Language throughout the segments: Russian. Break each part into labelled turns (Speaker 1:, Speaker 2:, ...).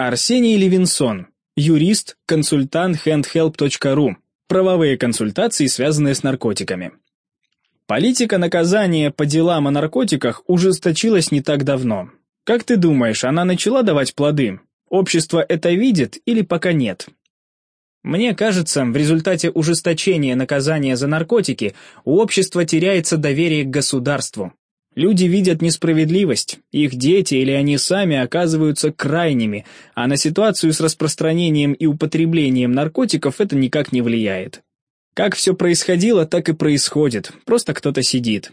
Speaker 1: Арсений Левинсон, юрист, консультант handhelp.ru, правовые консультации, связанные с наркотиками. Политика наказания по делам о наркотиках ужесточилась не так давно. Как ты думаешь, она начала давать плоды? Общество это видит или пока нет? Мне кажется, в результате ужесточения наказания за наркотики у общества теряется доверие к государству. Люди видят несправедливость, их дети или они сами оказываются крайними, а на ситуацию с распространением и употреблением наркотиков это никак не влияет. Как все происходило, так и происходит, просто кто-то сидит.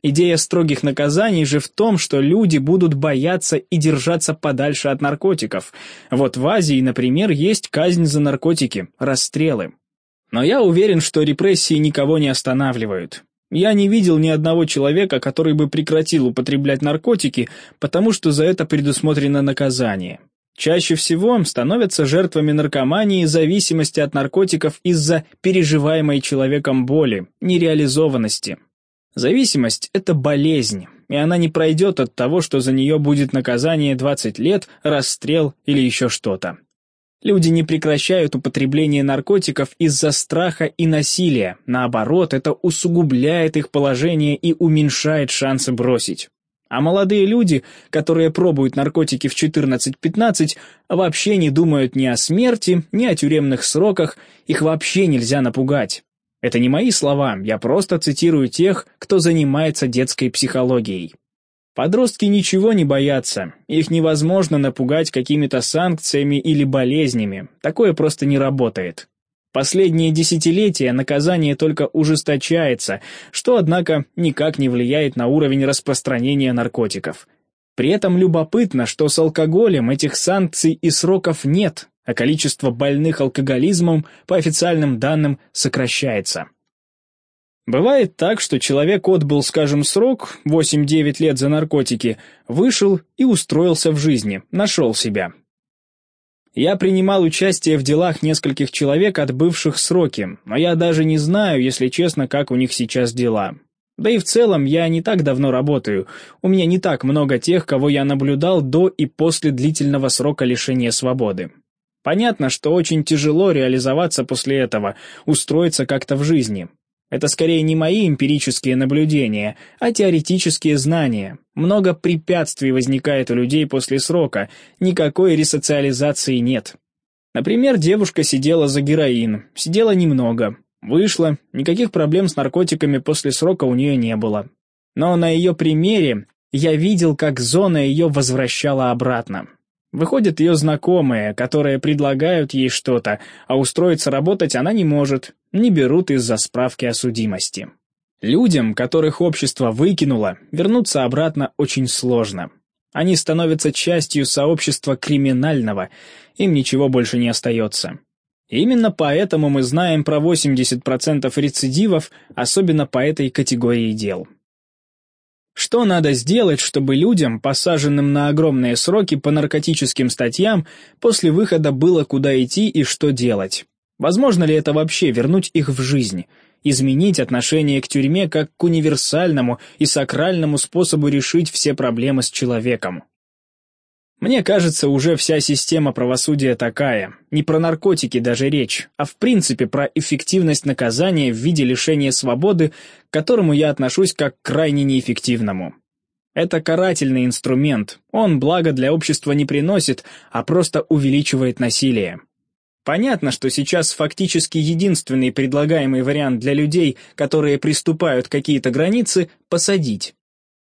Speaker 1: Идея строгих наказаний же в том, что люди будут бояться и держаться подальше от наркотиков. Вот в Азии, например, есть казнь за наркотики, расстрелы. Но я уверен, что репрессии никого не останавливают. Я не видел ни одного человека, который бы прекратил употреблять наркотики, потому что за это предусмотрено наказание. Чаще всего становятся жертвами наркомании и зависимости от наркотиков из-за переживаемой человеком боли, нереализованности. Зависимость – это болезнь, и она не пройдет от того, что за нее будет наказание 20 лет, расстрел или еще что-то. Люди не прекращают употребление наркотиков из-за страха и насилия, наоборот, это усугубляет их положение и уменьшает шансы бросить. А молодые люди, которые пробуют наркотики в 14-15, вообще не думают ни о смерти, ни о тюремных сроках, их вообще нельзя напугать. Это не мои слова, я просто цитирую тех, кто занимается детской психологией. Подростки ничего не боятся, их невозможно напугать какими-то санкциями или болезнями, такое просто не работает. Последние десятилетия наказание только ужесточается, что, однако, никак не влияет на уровень распространения наркотиков. При этом любопытно, что с алкоголем этих санкций и сроков нет, а количество больных алкоголизмом, по официальным данным, сокращается. Бывает так, что человек отбыл, скажем, срок, 8-9 лет за наркотики, вышел и устроился в жизни, нашел себя. Я принимал участие в делах нескольких человек, отбывших сроки, но я даже не знаю, если честно, как у них сейчас дела. Да и в целом я не так давно работаю, у меня не так много тех, кого я наблюдал до и после длительного срока лишения свободы. Понятно, что очень тяжело реализоваться после этого, устроиться как-то в жизни. Это скорее не мои эмпирические наблюдения, а теоретические знания. Много препятствий возникает у людей после срока, никакой ресоциализации нет. Например, девушка сидела за героин, сидела немного, вышла, никаких проблем с наркотиками после срока у нее не было. Но на ее примере я видел, как зона ее возвращала обратно. Выходят ее знакомые, которые предлагают ей что-то, а устроиться работать она не может, не берут из-за справки о судимости. Людям, которых общество выкинуло, вернуться обратно очень сложно. Они становятся частью сообщества криминального, им ничего больше не остается. Именно поэтому мы знаем про 80% рецидивов, особенно по этой категории дел. Что надо сделать, чтобы людям, посаженным на огромные сроки по наркотическим статьям, после выхода было куда идти и что делать? Возможно ли это вообще вернуть их в жизнь? Изменить отношение к тюрьме как к универсальному и сакральному способу решить все проблемы с человеком? Мне кажется, уже вся система правосудия такая. Не про наркотики даже речь, а в принципе про эффективность наказания в виде лишения свободы, к которому я отношусь как к крайне неэффективному. Это карательный инструмент, он благо для общества не приносит, а просто увеличивает насилие. Понятно, что сейчас фактически единственный предлагаемый вариант для людей, которые приступают какие-то границы, посадить.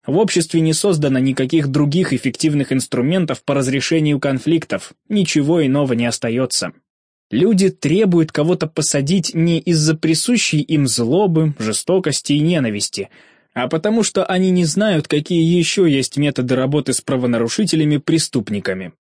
Speaker 1: В обществе не создано никаких других эффективных инструментов по разрешению конфликтов, ничего иного не остается. Люди требуют кого-то посадить не из-за присущей им злобы, жестокости и ненависти, а потому что они не знают, какие еще есть методы работы с правонарушителями-преступниками.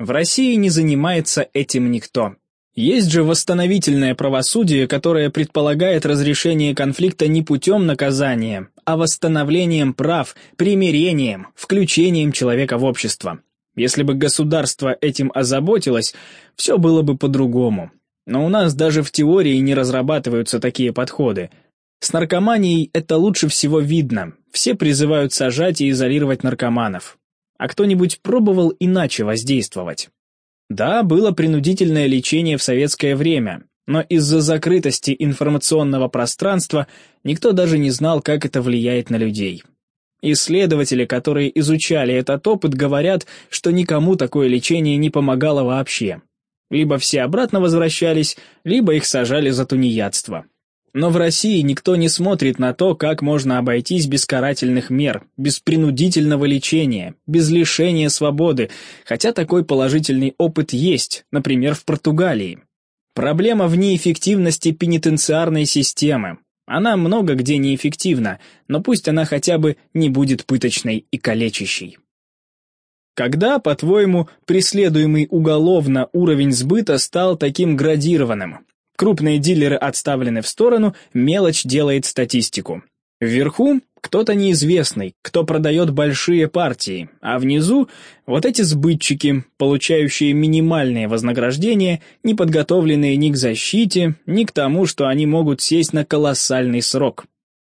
Speaker 1: В России не занимается этим никто. Есть же восстановительное правосудие, которое предполагает разрешение конфликта не путем наказания, а восстановлением прав, примирением, включением человека в общество. Если бы государство этим озаботилось, все было бы по-другому. Но у нас даже в теории не разрабатываются такие подходы. С наркоманией это лучше всего видно. Все призывают сажать и изолировать наркоманов. А кто-нибудь пробовал иначе воздействовать? Да, было принудительное лечение в советское время, но из-за закрытости информационного пространства никто даже не знал, как это влияет на людей. Исследователи, которые изучали этот опыт, говорят, что никому такое лечение не помогало вообще. Либо все обратно возвращались, либо их сажали за тунеядство. Но в России никто не смотрит на то, как можно обойтись без карательных мер, без принудительного лечения, без лишения свободы, хотя такой положительный опыт есть, например, в Португалии. Проблема в неэффективности пенитенциарной системы. Она много где неэффективна, но пусть она хотя бы не будет пыточной и калечащей. Когда, по-твоему, преследуемый уголовно уровень сбыта стал таким градированным? Крупные дилеры отставлены в сторону, мелочь делает статистику. Вверху кто-то неизвестный, кто продает большие партии, а внизу вот эти сбытчики, получающие минимальные вознаграждения, не подготовленные ни к защите, ни к тому, что они могут сесть на колоссальный срок.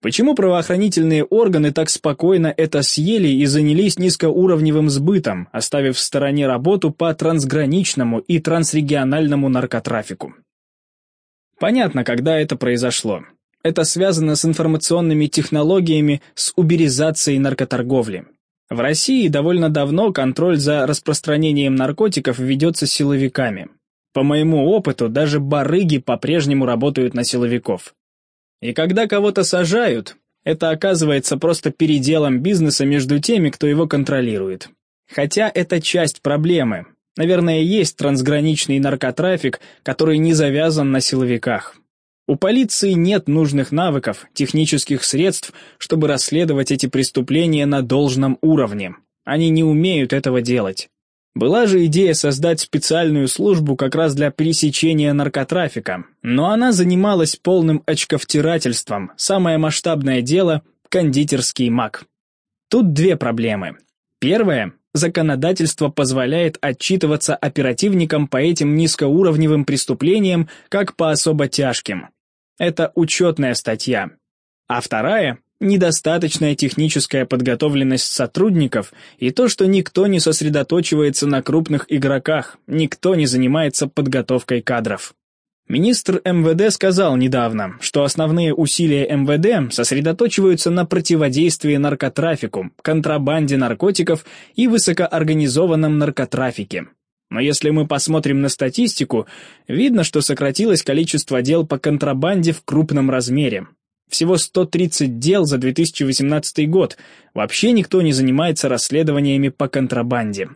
Speaker 1: Почему правоохранительные органы так спокойно это съели и занялись низкоуровневым сбытом, оставив в стороне работу по трансграничному и трансрегиональному наркотрафику? Понятно, когда это произошло. Это связано с информационными технологиями, с уберизацией наркоторговли. В России довольно давно контроль за распространением наркотиков ведется силовиками. По моему опыту, даже барыги по-прежнему работают на силовиков. И когда кого-то сажают, это оказывается просто переделом бизнеса между теми, кто его контролирует. Хотя это часть проблемы, Наверное, есть трансграничный наркотрафик, который не завязан на силовиках. У полиции нет нужных навыков, технических средств, чтобы расследовать эти преступления на должном уровне. Они не умеют этого делать. Была же идея создать специальную службу как раз для пересечения наркотрафика, но она занималась полным очковтирательством, самое масштабное дело – кондитерский маг. Тут две проблемы. Первая законодательство позволяет отчитываться оперативникам по этим низкоуровневым преступлениям как по особо тяжким. Это учетная статья. А вторая – недостаточная техническая подготовленность сотрудников и то, что никто не сосредоточивается на крупных игроках, никто не занимается подготовкой кадров. Министр МВД сказал недавно, что основные усилия МВД сосредоточиваются на противодействии наркотрафику, контрабанде наркотиков и высокоорганизованном наркотрафике. Но если мы посмотрим на статистику, видно, что сократилось количество дел по контрабанде в крупном размере. Всего 130 дел за 2018 год. Вообще никто не занимается расследованиями по контрабанде.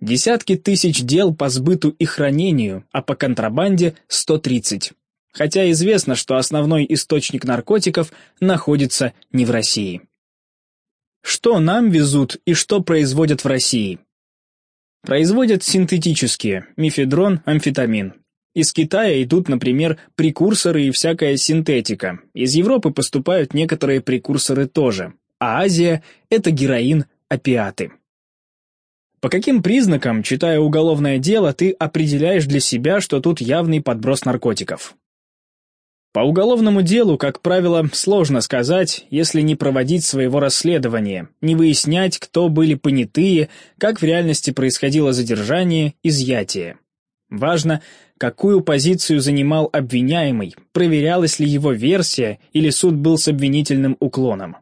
Speaker 1: Десятки тысяч дел по сбыту и хранению, а по контрабанде 130. Хотя известно, что основной источник наркотиков находится не в России. Что нам везут и что производят в России? Производят синтетические – мифедрон, амфетамин. Из Китая идут, например, прекурсоры и всякая синтетика. Из Европы поступают некоторые прекурсоры тоже. А Азия – это героин, опиаты. По каким признакам, читая уголовное дело, ты определяешь для себя, что тут явный подброс наркотиков? По уголовному делу, как правило, сложно сказать, если не проводить своего расследования, не выяснять, кто были понятые, как в реальности происходило задержание, изъятие. Важно, какую позицию занимал обвиняемый, проверялась ли его версия или суд был с обвинительным уклоном.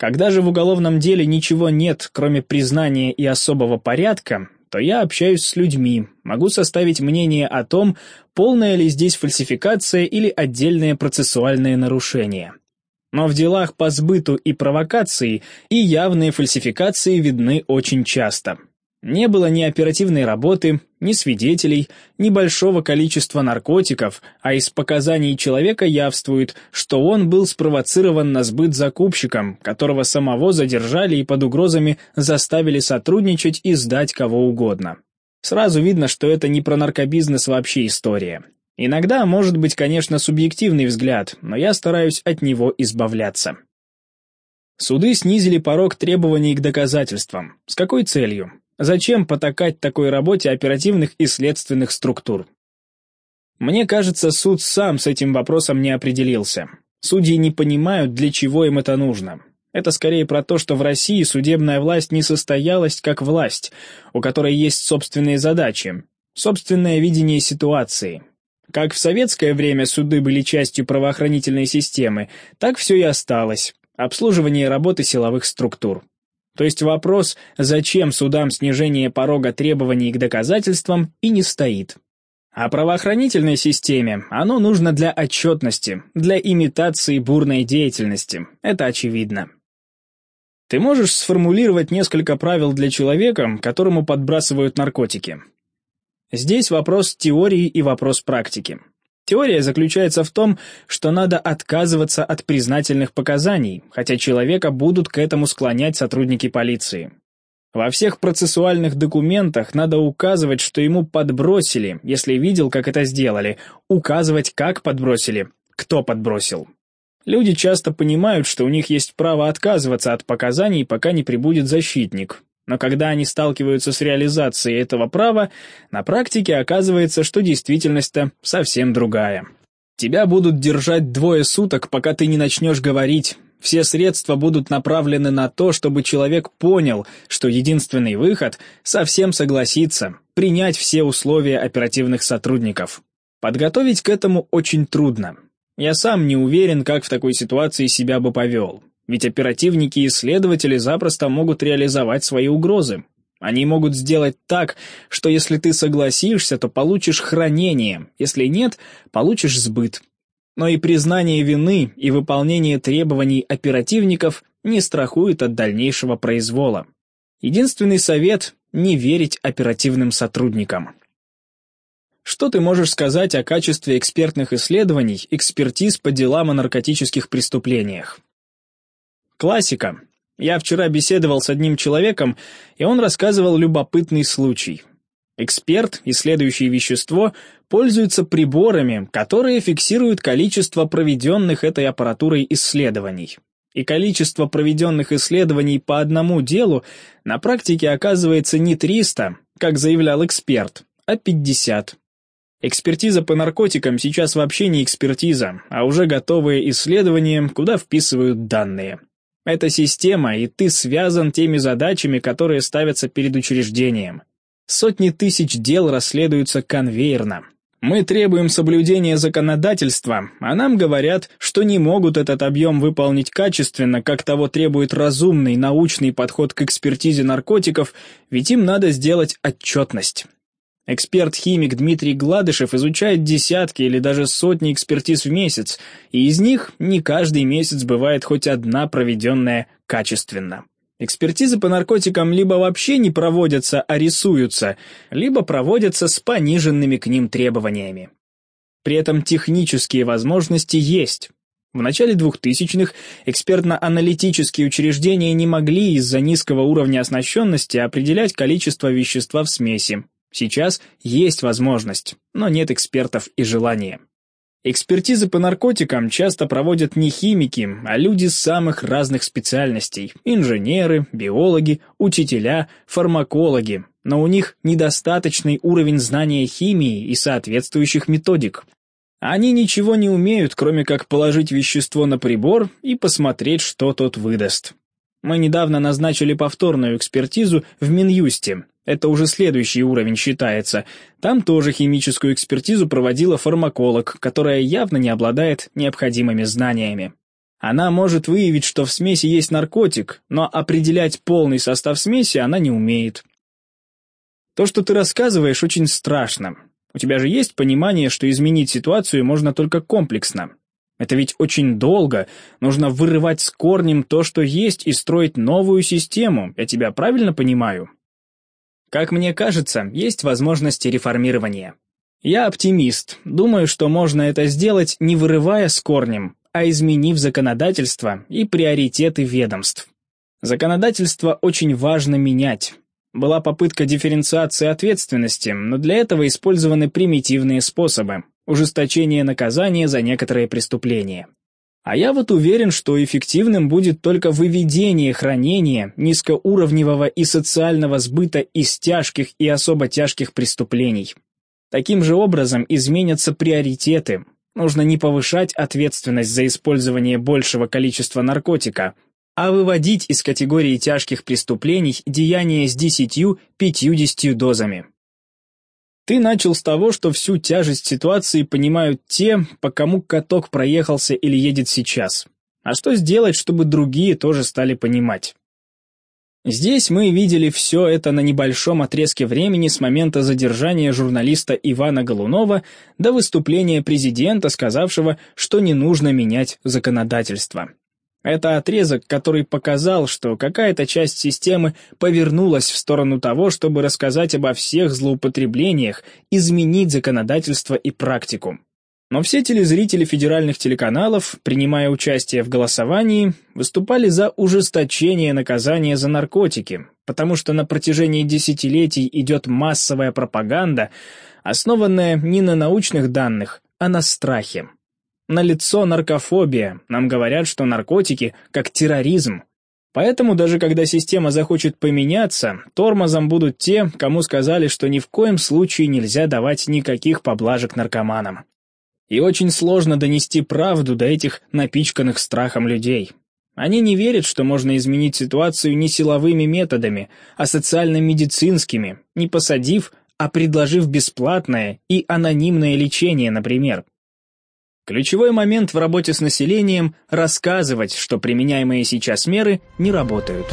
Speaker 1: Когда же в уголовном деле ничего нет, кроме признания и особого порядка, то я общаюсь с людьми, могу составить мнение о том, полная ли здесь фальсификация или отдельное процессуальное нарушение. Но в делах по сбыту и провокации и явные фальсификации видны очень часто. Не было ни оперативной работы, ни свидетелей, ни большого количества наркотиков, а из показаний человека явствует, что он был спровоцирован на сбыт закупщиком, которого самого задержали и под угрозами заставили сотрудничать и сдать кого угодно. Сразу видно, что это не про наркобизнес вообще история. Иногда может быть, конечно, субъективный взгляд, но я стараюсь от него избавляться. Суды снизили порог требований к доказательствам. С какой целью? Зачем потакать такой работе оперативных и следственных структур? Мне кажется, суд сам с этим вопросом не определился. Судьи не понимают, для чего им это нужно. Это скорее про то, что в России судебная власть не состоялась как власть, у которой есть собственные задачи. собственное видение ситуации. Как в советское время суды были частью правоохранительной системы, так все и осталось. Обслуживание работы силовых структур. То есть вопрос, зачем судам снижение порога требований к доказательствам, и не стоит. А правоохранительной системе оно нужно для отчетности, для имитации бурной деятельности. Это очевидно. Ты можешь сформулировать несколько правил для человека, которому подбрасывают наркотики. Здесь вопрос теории и вопрос практики. Теория заключается в том, что надо отказываться от признательных показаний, хотя человека будут к этому склонять сотрудники полиции. Во всех процессуальных документах надо указывать, что ему подбросили, если видел, как это сделали, указывать, как подбросили, кто подбросил. Люди часто понимают, что у них есть право отказываться от показаний, пока не прибудет защитник. Но когда они сталкиваются с реализацией этого права, на практике оказывается, что действительность-то совсем другая. Тебя будут держать двое суток, пока ты не начнешь говорить. Все средства будут направлены на то, чтобы человек понял, что единственный выход – совсем согласиться, принять все условия оперативных сотрудников. Подготовить к этому очень трудно. Я сам не уверен, как в такой ситуации себя бы повел. Ведь оперативники и следователи запросто могут реализовать свои угрозы. Они могут сделать так, что если ты согласишься, то получишь хранение, если нет, получишь сбыт. Но и признание вины и выполнение требований оперативников не страхует от дальнейшего произвола. Единственный совет – не верить оперативным сотрудникам. Что ты можешь сказать о качестве экспертных исследований, экспертиз по делам о наркотических преступлениях? Классика. Я вчера беседовал с одним человеком, и он рассказывал любопытный случай. Эксперт, исследующий вещество, пользуется приборами, которые фиксируют количество проведенных этой аппаратурой исследований. И количество проведенных исследований по одному делу на практике оказывается не 300, как заявлял эксперт, а 50. Экспертиза по наркотикам сейчас вообще не экспертиза, а уже готовые исследования, куда вписывают данные. Это система, и ты связан теми задачами, которые ставятся перед учреждением. Сотни тысяч дел расследуются конвейерно. Мы требуем соблюдения законодательства, а нам говорят, что не могут этот объем выполнить качественно, как того требует разумный научный подход к экспертизе наркотиков, ведь им надо сделать отчетность. Эксперт-химик Дмитрий Гладышев изучает десятки или даже сотни экспертиз в месяц, и из них не каждый месяц бывает хоть одна проведенная качественно. Экспертизы по наркотикам либо вообще не проводятся, а рисуются, либо проводятся с пониженными к ним требованиями. При этом технические возможности есть. В начале 2000-х экспертно-аналитические учреждения не могли из-за низкого уровня оснащенности определять количество вещества в смеси, Сейчас есть возможность, но нет экспертов и желания. Экспертизы по наркотикам часто проводят не химики, а люди с самых разных специальностей – инженеры, биологи, учителя, фармакологи, но у них недостаточный уровень знания химии и соответствующих методик. Они ничего не умеют, кроме как положить вещество на прибор и посмотреть, что тот выдаст. Мы недавно назначили повторную экспертизу в Минюсте, это уже следующий уровень считается. Там тоже химическую экспертизу проводила фармаколог, которая явно не обладает необходимыми знаниями. Она может выявить, что в смеси есть наркотик, но определять полный состав смеси она не умеет. То, что ты рассказываешь, очень страшно. У тебя же есть понимание, что изменить ситуацию можно только комплексно. Это ведь очень долго. Нужно вырывать с корнем то, что есть, и строить новую систему. Я тебя правильно понимаю? Как мне кажется, есть возможности реформирования. Я оптимист, думаю, что можно это сделать, не вырывая с корнем, а изменив законодательство и приоритеты ведомств. Законодательство очень важно менять. Была попытка дифференциации ответственности, но для этого использованы примитивные способы – ужесточение наказания за некоторые преступления. А я вот уверен, что эффективным будет только выведение хранения низкоуровневого и социального сбыта из тяжких и особо тяжких преступлений. Таким же образом изменятся приоритеты. Нужно не повышать ответственность за использование большего количества наркотика, а выводить из категории тяжких преступлений деяния с 10-50 дозами. Ты начал с того, что всю тяжесть ситуации понимают те, по кому каток проехался или едет сейчас. А что сделать, чтобы другие тоже стали понимать? Здесь мы видели все это на небольшом отрезке времени с момента задержания журналиста Ивана Голунова до выступления президента, сказавшего, что не нужно менять законодательство. Это отрезок, который показал, что какая-то часть системы повернулась в сторону того, чтобы рассказать обо всех злоупотреблениях, изменить законодательство и практику. Но все телезрители федеральных телеканалов, принимая участие в голосовании, выступали за ужесточение наказания за наркотики, потому что на протяжении десятилетий идет массовая пропаганда, основанная не на научных данных, а на страхе. На лицо наркофобия, нам говорят, что наркотики как терроризм. Поэтому даже когда система захочет поменяться, тормозом будут те, кому сказали, что ни в коем случае нельзя давать никаких поблажек наркоманам. И очень сложно донести правду до этих напичканных страхом людей. Они не верят, что можно изменить ситуацию не силовыми методами, а социально-медицинскими, не посадив, а предложив бесплатное и анонимное лечение, например. Ключевой момент в работе с населением – рассказывать, что применяемые сейчас меры не работают.